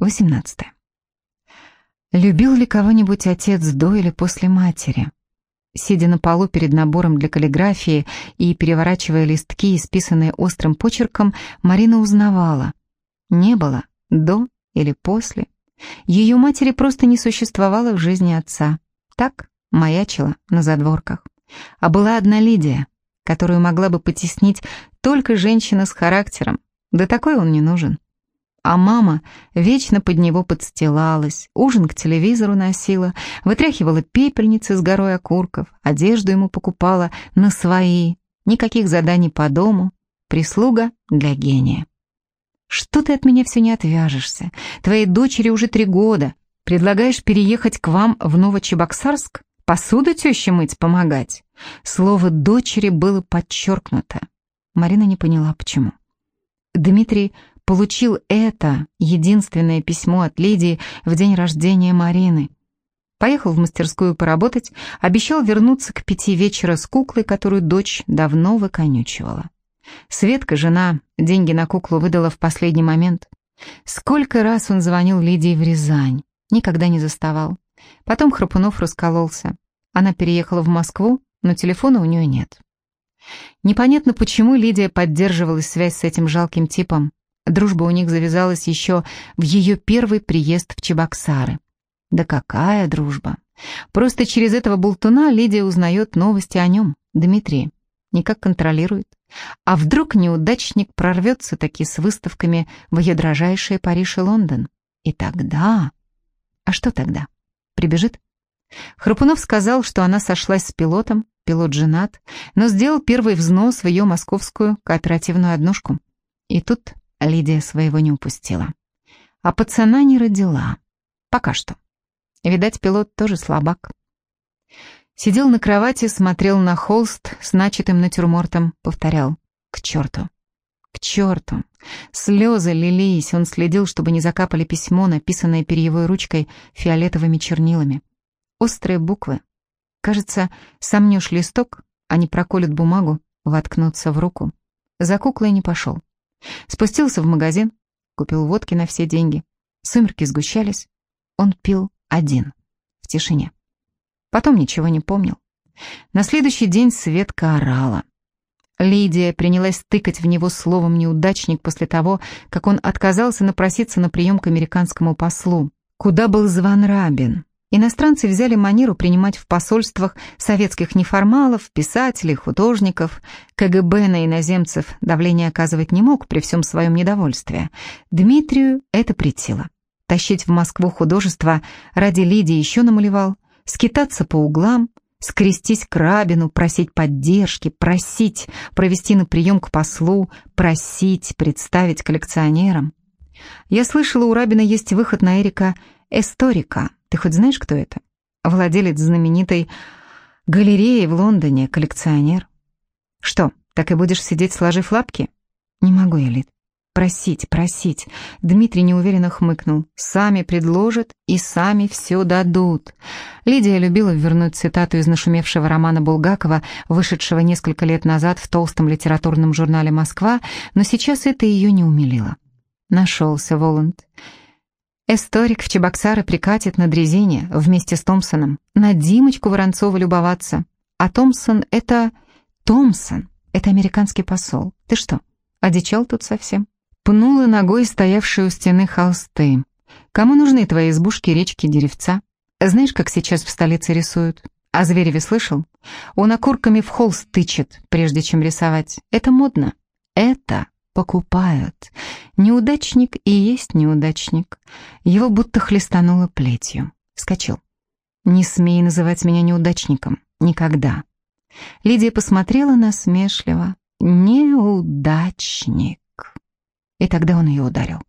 18. Любил ли кого-нибудь отец до или после матери? Сидя на полу перед набором для каллиграфии и переворачивая листки, исписанные острым почерком, Марина узнавала. Не было до или после. Ее матери просто не существовало в жизни отца. Так маячила на задворках. А была одна Лидия, которую могла бы потеснить только женщина с характером. Да такой он не нужен а мама вечно под него подстилалась, ужин к телевизору носила, вытряхивала пепельницы с горой окурков, одежду ему покупала на свои, никаких заданий по дому, прислуга для гения. «Что ты от меня все не отвяжешься? Твоей дочери уже три года. Предлагаешь переехать к вам в Новочебоксарск? Посуду теще мыть помогать?» Слово «дочери» было подчеркнуто. Марина не поняла, почему. Дмитрий получил это единственное письмо от Лидии в день рождения Марины. Поехал в мастерскую поработать, обещал вернуться к пяти вечера с куклой, которую дочь давно выконючивала. Светка, жена, деньги на куклу выдала в последний момент. Сколько раз он звонил Лидии в Рязань, никогда не заставал. Потом Храпунов раскололся. Она переехала в Москву, но телефона у нее нет. Непонятно, почему Лидия поддерживала связь с этим жалким типом. Дружба у них завязалась еще в ее первый приезд в Чебоксары. Да какая дружба! Просто через этого болтуна Лидия узнает новости о нем, Дмитрии. Никак контролирует. А вдруг неудачник прорвется таки с выставками в ее дрожайшие Париж и Лондон? И тогда... А что тогда? Прибежит? Храпунов сказал, что она сошлась с пилотом, пилот женат, но сделал первый взнос в ее московскую кооперативную однушку. И тут Лидия своего не упустила. А пацана не родила. Пока что. Видать, пилот тоже слабак. Сидел на кровати, смотрел на холст с начатым натюрмортом, повторял «К черту! К черту!» Слезы лились, он следил, чтобы не закапали письмо, написанное перьевой ручкой фиолетовыми чернилами. Острые буквы. Кажется, сомнешь листок, они проколют бумагу, воткнутся в руку. За куклой не пошел. Спустился в магазин, купил водки на все деньги. Сумерки сгущались. Он пил один, в тишине. Потом ничего не помнил. На следующий день Светка орала. Лидия принялась тыкать в него словом «неудачник» после того, как он отказался напроситься на прием к американскому послу. Куда был зван Рабин? Иностранцы взяли манеру принимать в посольствах советских неформалов, писателей, художников. КГБ на иноземцев давление оказывать не мог при всем своем недовольстве. Дмитрию это притило. Тащить в Москву художество ради Лидии еще намалевал, скитаться по углам, скрестись к Рабину, просить поддержки, просить провести на прием к послу, просить представить коллекционерам. Я слышала, у Рабина есть выход на Эрика Эсторика. Ты хоть знаешь, кто это? Владелец знаменитой галереи в Лондоне, коллекционер. Что, так и будешь сидеть, сложив лапки? Не могу я, Лид. Просить, просить. Дмитрий неуверенно хмыкнул. Сами предложат и сами все дадут. Лидия любила вернуть цитату из нашумевшего романа Булгакова, вышедшего несколько лет назад в толстом литературном журнале «Москва», но сейчас это ее не умилило. Нашелся Воланд. Эсторик в Чебоксары прикатит на дрезине вместе с Томпсоном. На Димочку Воронцова любоваться. А Томпсон — это... Томпсон — это американский посол. Ты что, одичал тут совсем? Пнула ногой стоявшие у стены холсты. Кому нужны твои избушки, речки, деревца? Знаешь, как сейчас в столице рисуют? О Звереве слышал? Он окурками в холст тычет, прежде чем рисовать. Это модно. Это покупают. Неудачник и есть неудачник. Его будто хлестануло плетью. Вскочил. «Не смей называть меня неудачником. Никогда». Лидия посмотрела насмешливо. «Неудачник». И тогда он ее ударил.